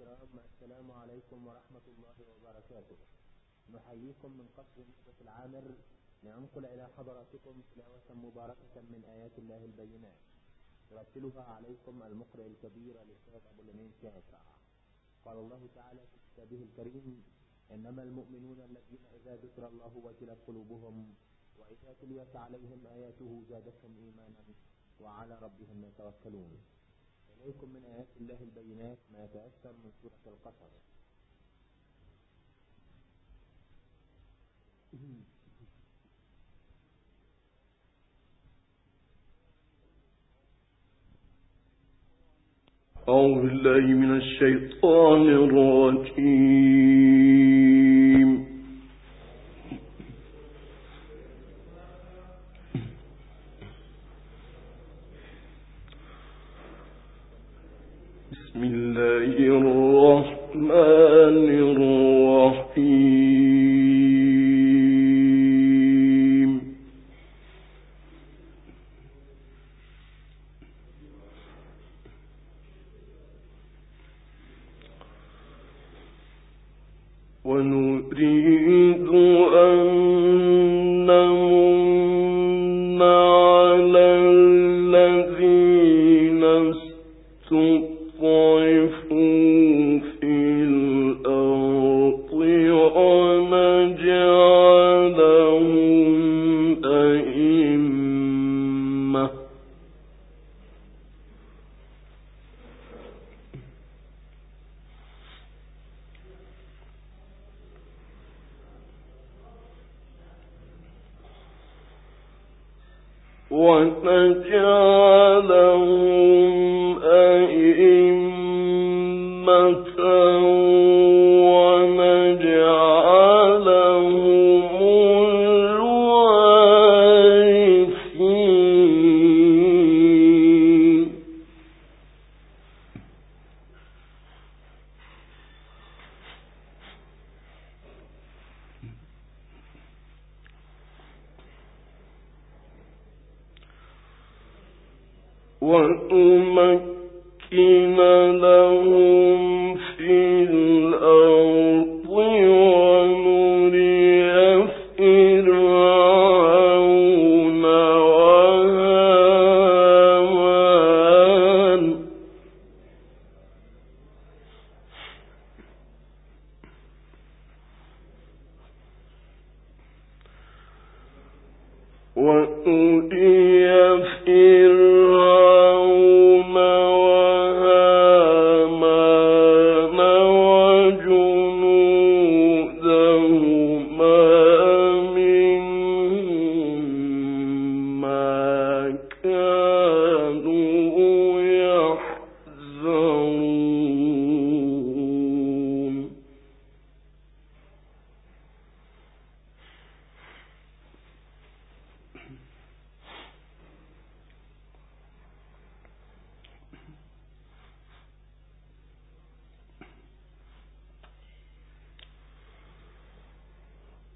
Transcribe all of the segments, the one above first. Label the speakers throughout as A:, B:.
A: الكرام السلام عليكم ورحمة الله وبركاته. نحييكم من قصر نهضة العامر لننقل إلى حضراتكم تلاوة مباركة من آيات الله البينات. يرتلها عليكم المقرئ الكبير الأستاذ أبو اليمين شافع قال الله تعالى في كتابه الكريم إنما المؤمنون الذين إذا ذكر الله وجلت قلوبهم وإذا تليت عليهم آياته زادتهم إيمانا وعلى ربهم يتوكلون. إليكم من آيات الله البينات ما يتأثر من سورة القصر
B: أعوذ بالله من الشيطان الرجيم.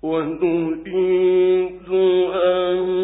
B: ونريد أن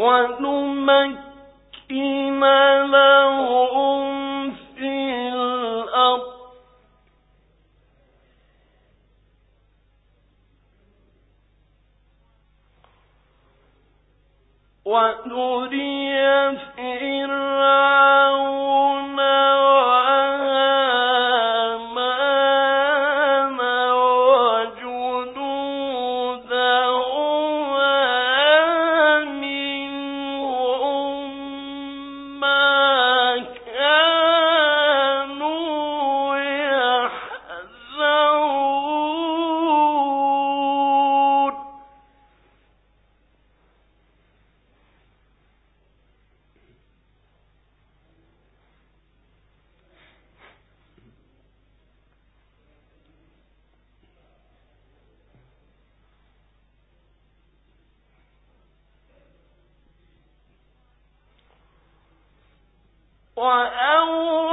B: ونمكن في الأرض. ونري فرعون وأو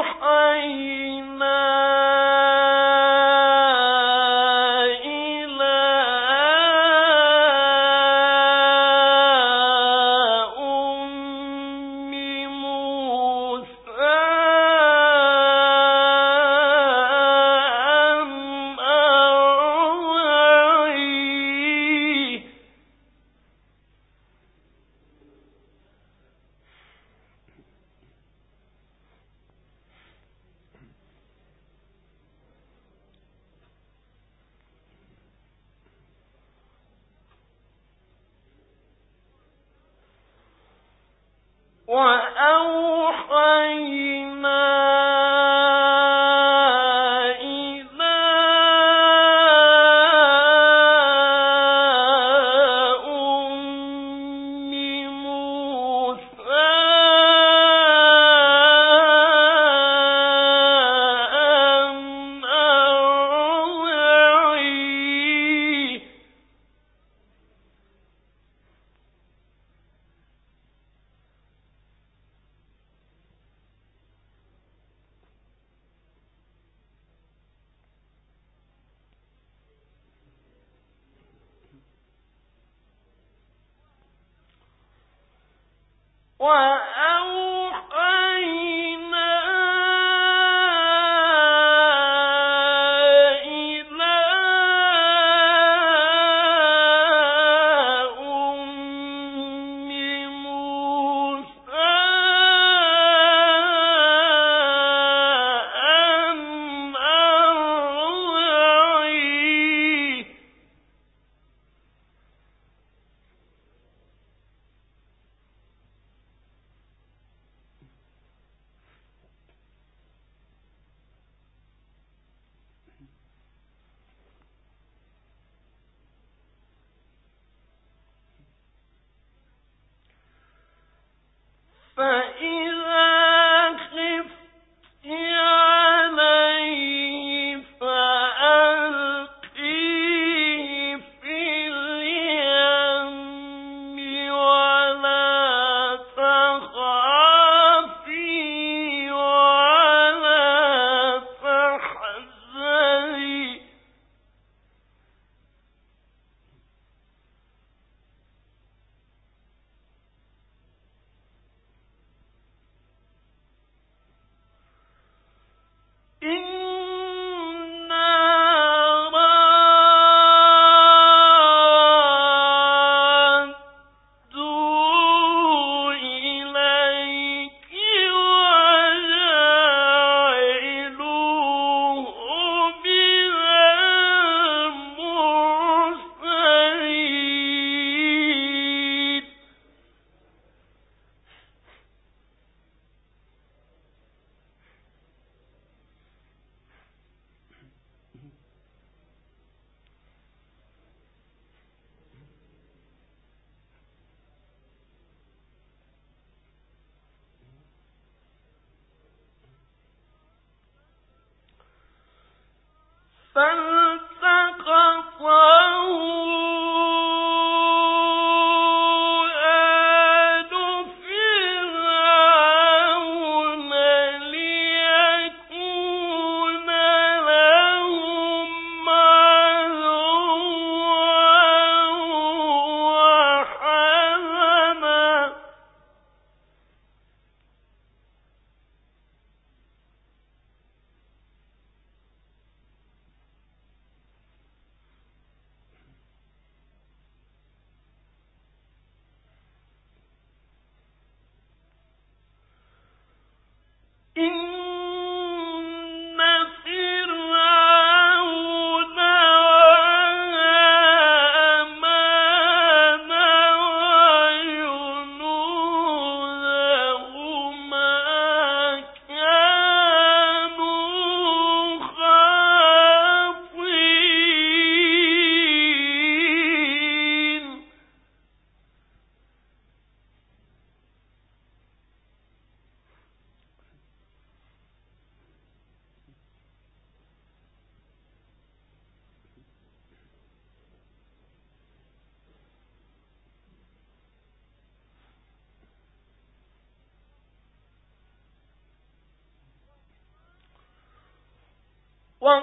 B: إِذْ فالتقطه عين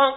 B: Well,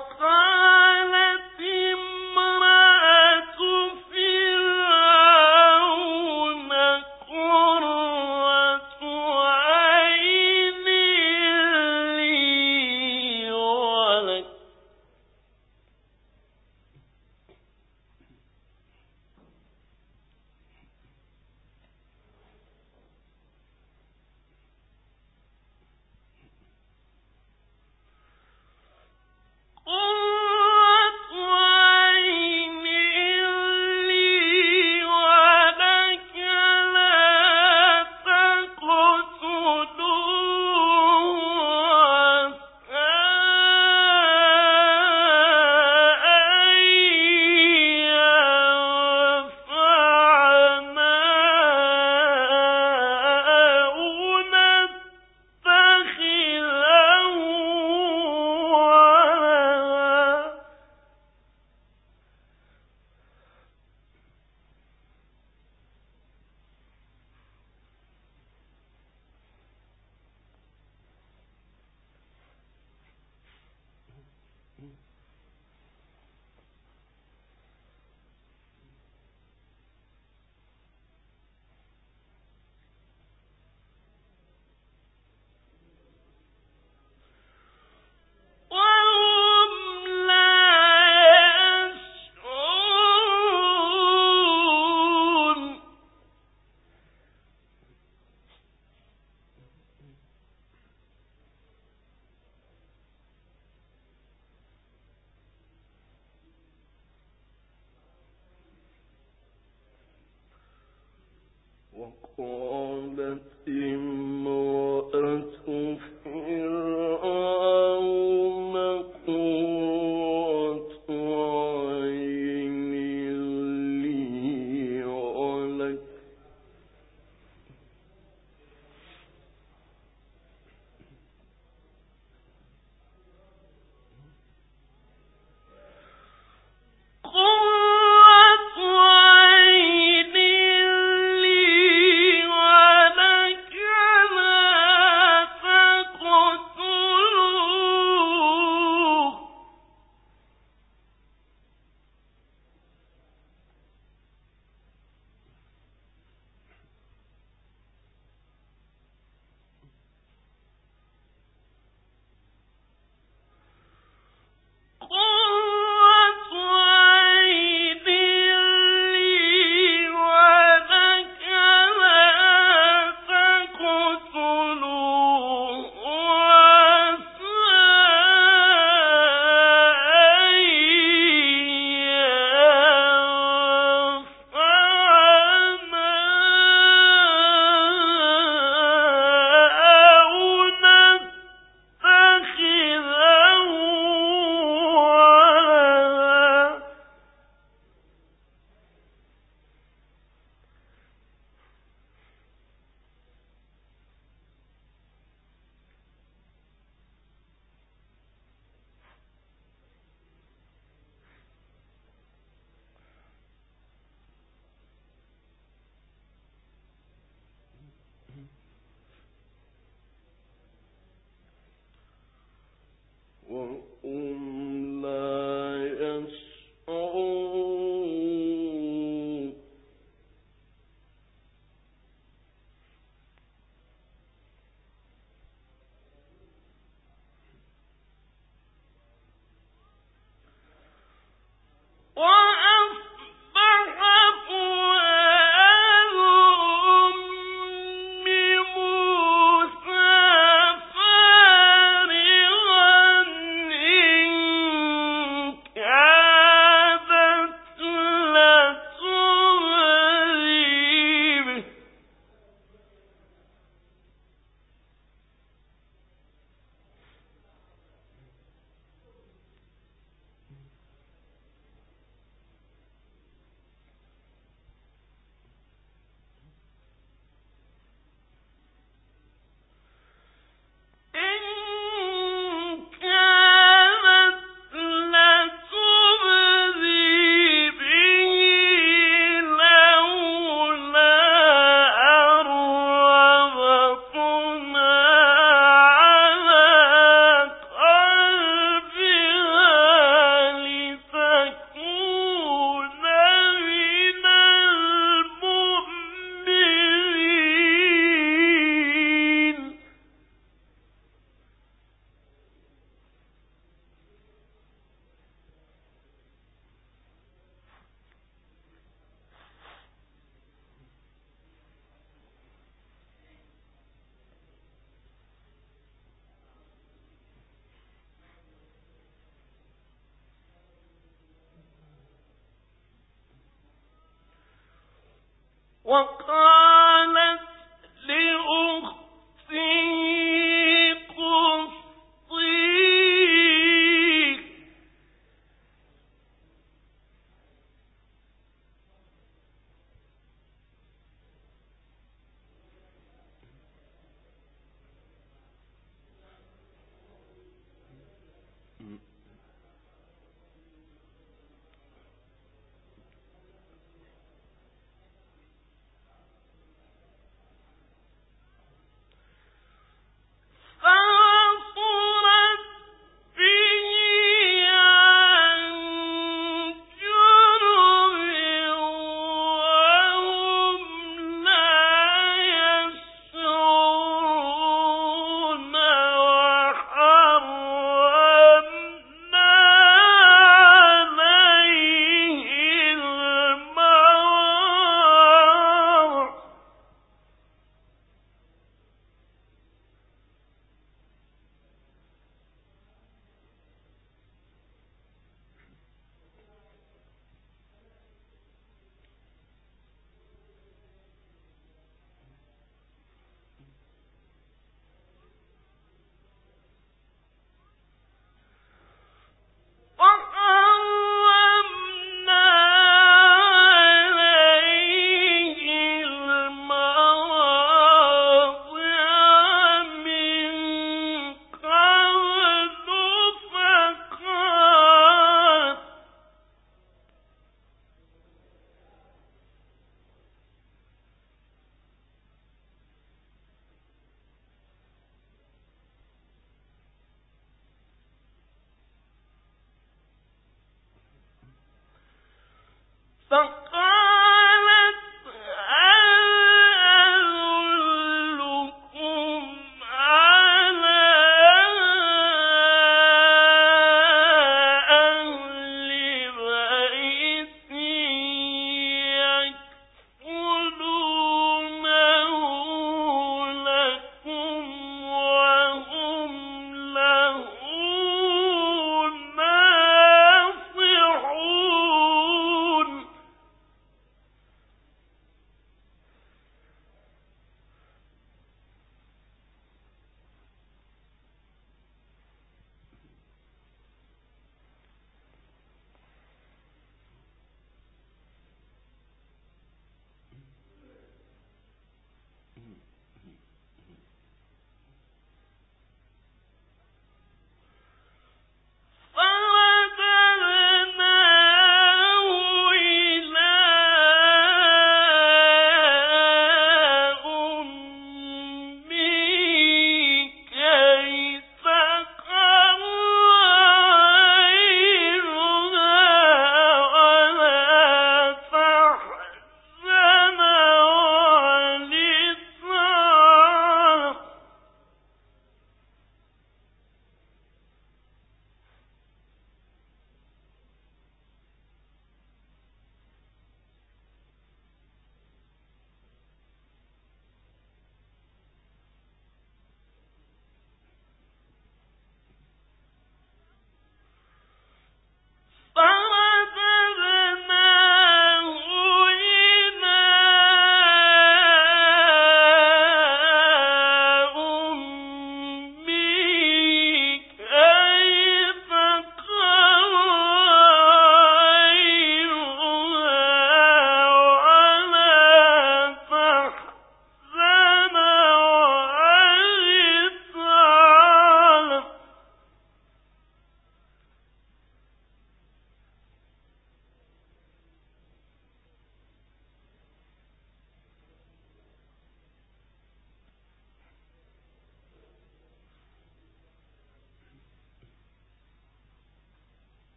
B: un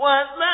B: ودخل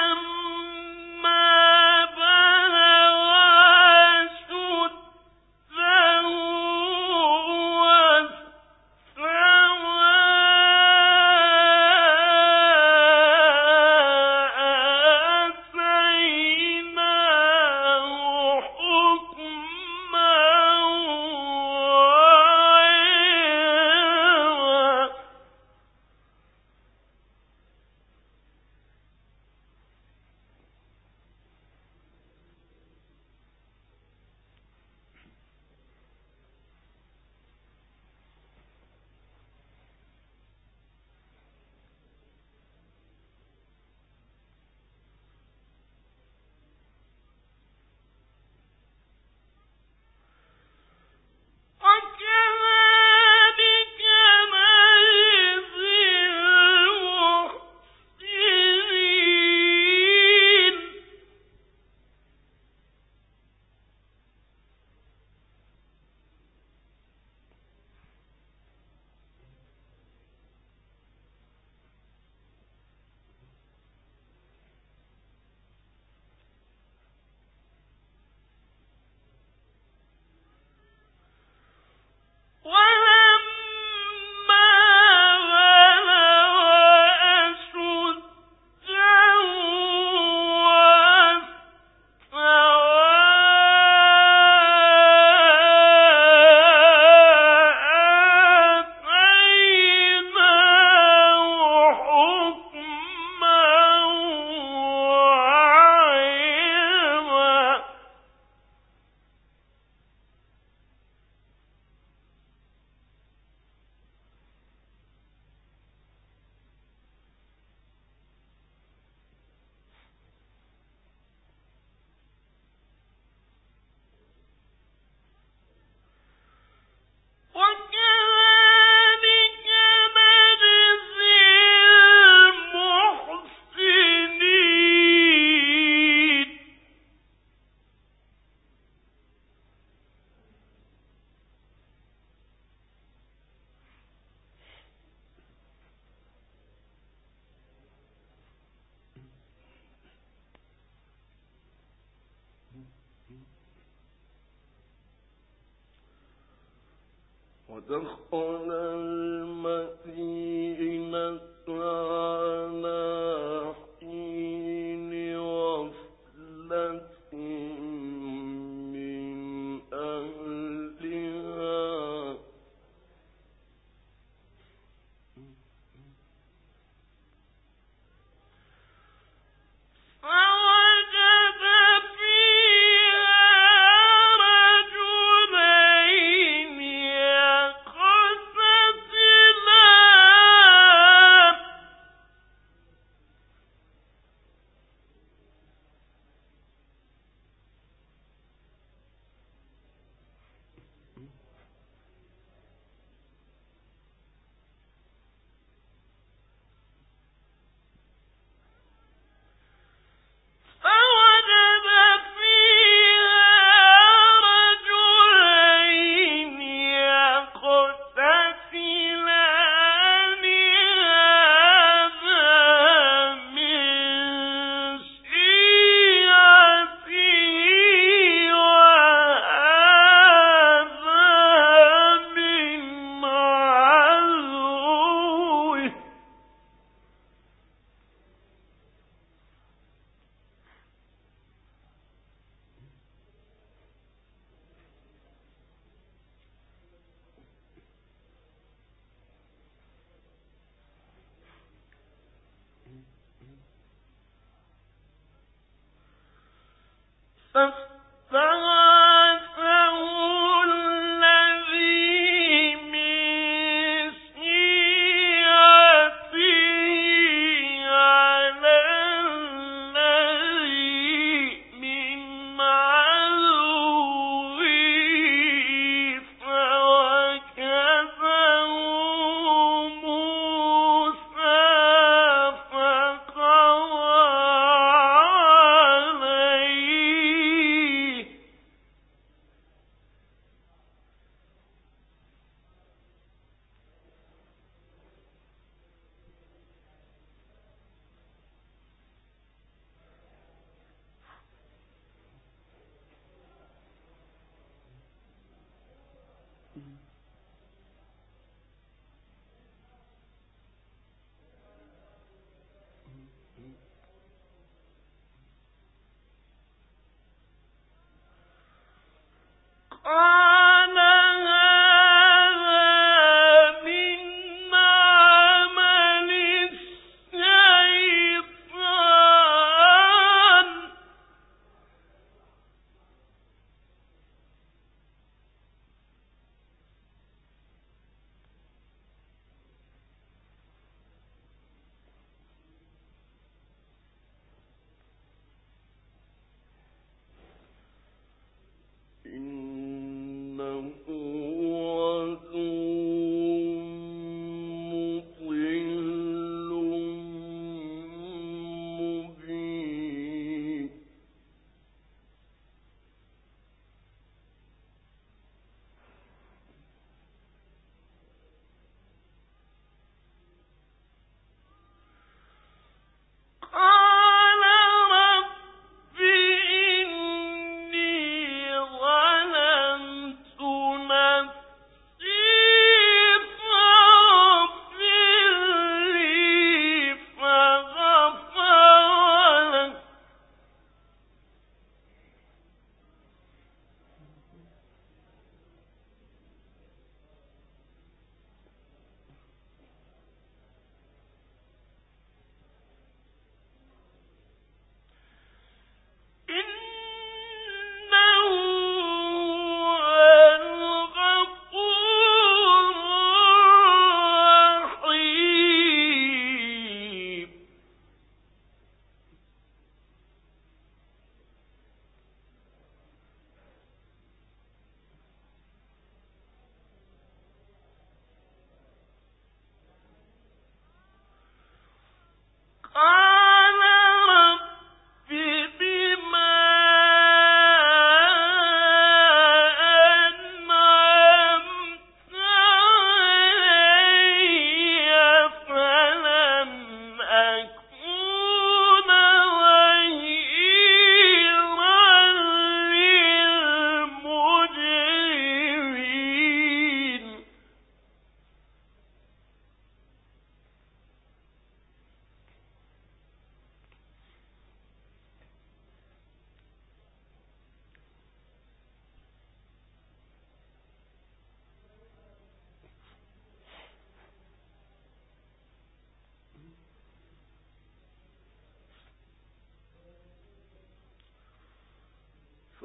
B: المدينة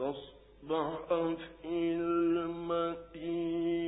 B: فاصبح في المدينة.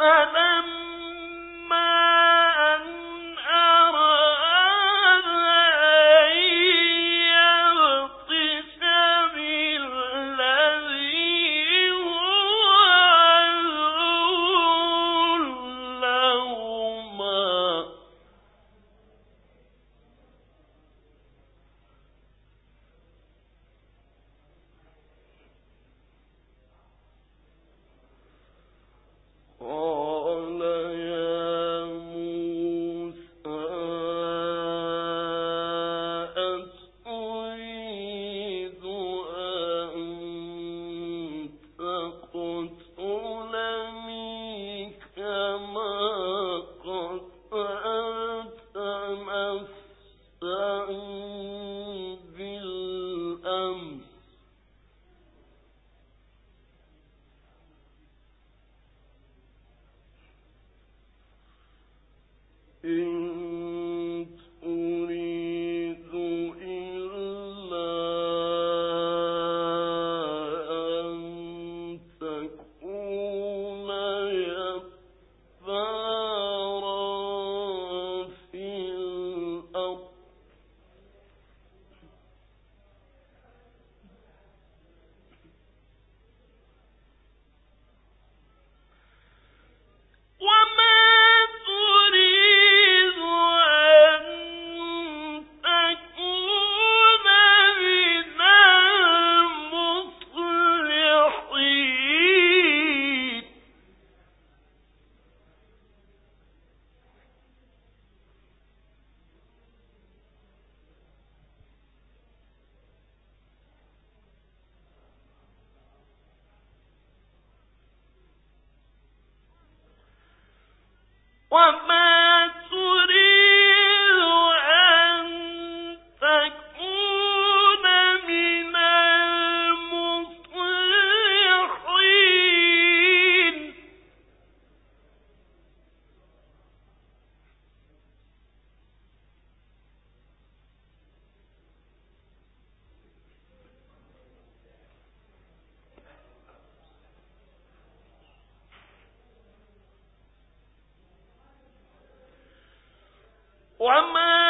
B: ألا وما